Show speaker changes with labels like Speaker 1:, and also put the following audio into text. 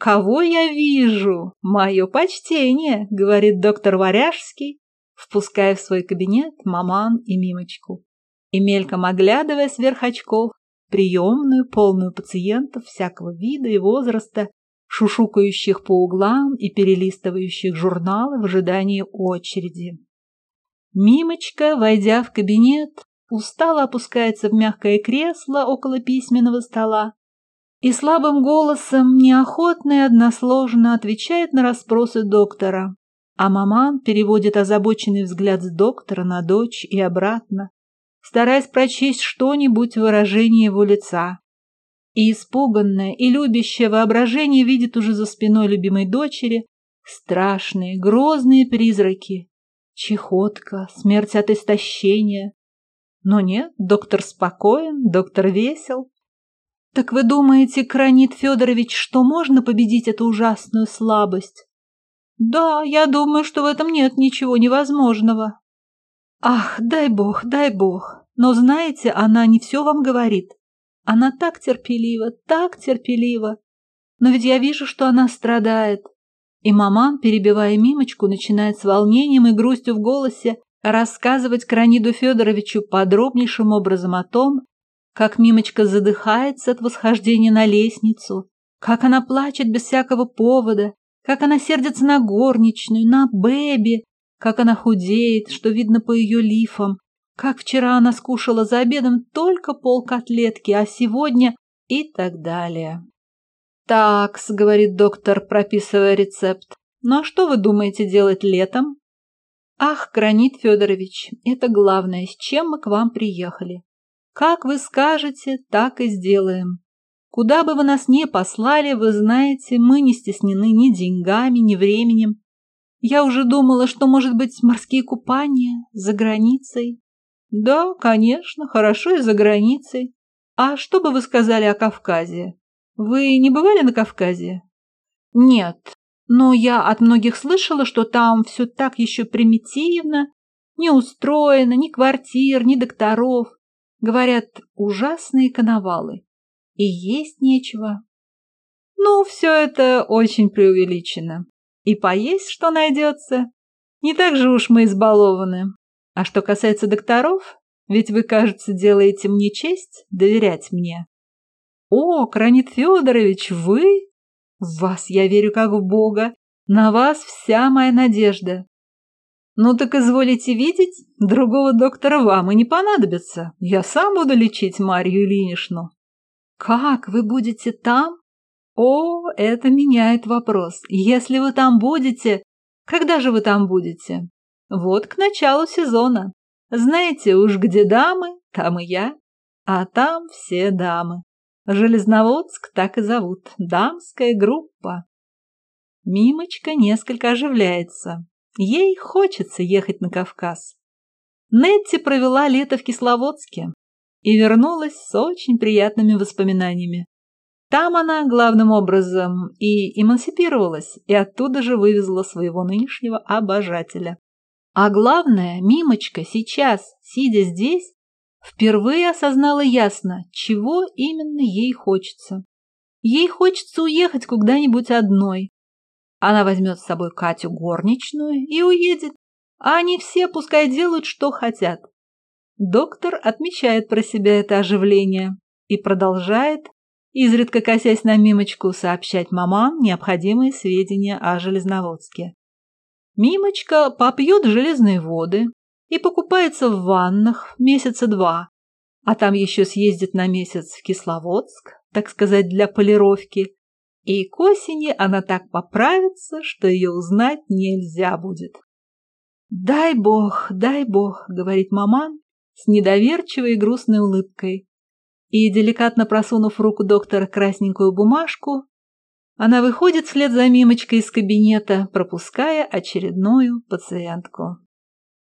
Speaker 1: кого я вижу? Мое почтение, говорит доктор Варяжский, впуская в свой кабинет маман и мимочку. И мельком оглядывая сверх очков приемную, полную пациентов всякого вида и возраста, шушукающих по углам и перелистывающих журналы в ожидании очереди. Мимочка, войдя в кабинет, устало опускается в мягкое кресло около письменного стола и слабым голосом, неохотно и односложно отвечает на расспросы доктора, а маман переводит озабоченный взгляд с доктора на дочь и обратно, стараясь прочесть что-нибудь в выражении его лица. И испуганное и любящее воображение видит уже за спиной любимой дочери страшные, грозные призраки. Чехотка, смерть от истощения. Но нет, доктор спокоен, доктор весел. Так вы думаете, Кранит Федорович, что можно победить эту ужасную слабость? Да, я думаю, что в этом нет ничего невозможного. Ах, дай бог, дай бог. Но знаете, она не все вам говорит. Она так терпелива, так терпелива. Но ведь я вижу, что она страдает. И маман, перебивая мимочку, начинает с волнением и грустью в голосе рассказывать Краниду Федоровичу подробнейшим образом о том, как Мимочка задыхается от восхождения на лестницу, как она плачет без всякого повода, как она сердится на горничную, на Бэби, как она худеет, что видно по ее лифам, как вчера она скушала за обедом только пол котлетки, а сегодня и так далее. «Такс», — говорит доктор, прописывая рецепт, «ну а что вы думаете делать летом?» «Ах, Гранит Федорович, это главное, с чем мы к вам приехали. Как вы скажете, так и сделаем. Куда бы вы нас ни послали, вы знаете, мы не стеснены ни деньгами, ни временем. Я уже думала, что, может быть, морские купания за границей. Да, конечно, хорошо и за границей. А что бы вы сказали о Кавказе? Вы не бывали на Кавказе? Нет, но я от многих слышала, что там все так еще примитивно, не устроено, ни квартир, ни докторов. Говорят, ужасные коновалы. И есть нечего. Ну, все это очень преувеличено. И поесть что найдется. Не так же уж мы избалованы. А что касается докторов, ведь вы, кажется, делаете мне честь доверять мне. О, Кранит Федорович, вы? В вас я верю как в Бога. На вас вся моя надежда. Ну так изволите видеть, другого доктора вам и не понадобится. Я сам буду лечить Марью Ильиничну. Как вы будете там? О, это меняет вопрос. Если вы там будете, когда же вы там будете? Вот к началу сезона. Знаете уж, где дамы, там и я. А там все дамы. Железноводск так и зовут. Дамская группа. Мимочка несколько оживляется. Ей хочется ехать на Кавказ. Нетти провела лето в Кисловодске и вернулась с очень приятными воспоминаниями. Там она, главным образом, и эмансипировалась, и оттуда же вывезла своего нынешнего обожателя. А главное, Мимочка сейчас, сидя здесь, впервые осознала ясно, чего именно ей хочется. Ей хочется уехать куда-нибудь одной, она возьмет с собой Катю горничную и уедет, а они все пускай делают, что хотят. Доктор отмечает про себя это оживление и продолжает, изредка косясь на Мимочку, сообщать мамам необходимые сведения о Железноводске. Мимочка попьет железные воды и покупается в ваннах месяца два, а там еще съездит на месяц в Кисловодск, так сказать, для полировки, и к осени она так поправится, что ее узнать нельзя будет. «Дай бог, дай бог», — говорит маман с недоверчивой и грустной улыбкой. И, деликатно просунув руку доктора красненькую бумажку, она выходит вслед за Мимочкой из кабинета, пропуская очередную пациентку.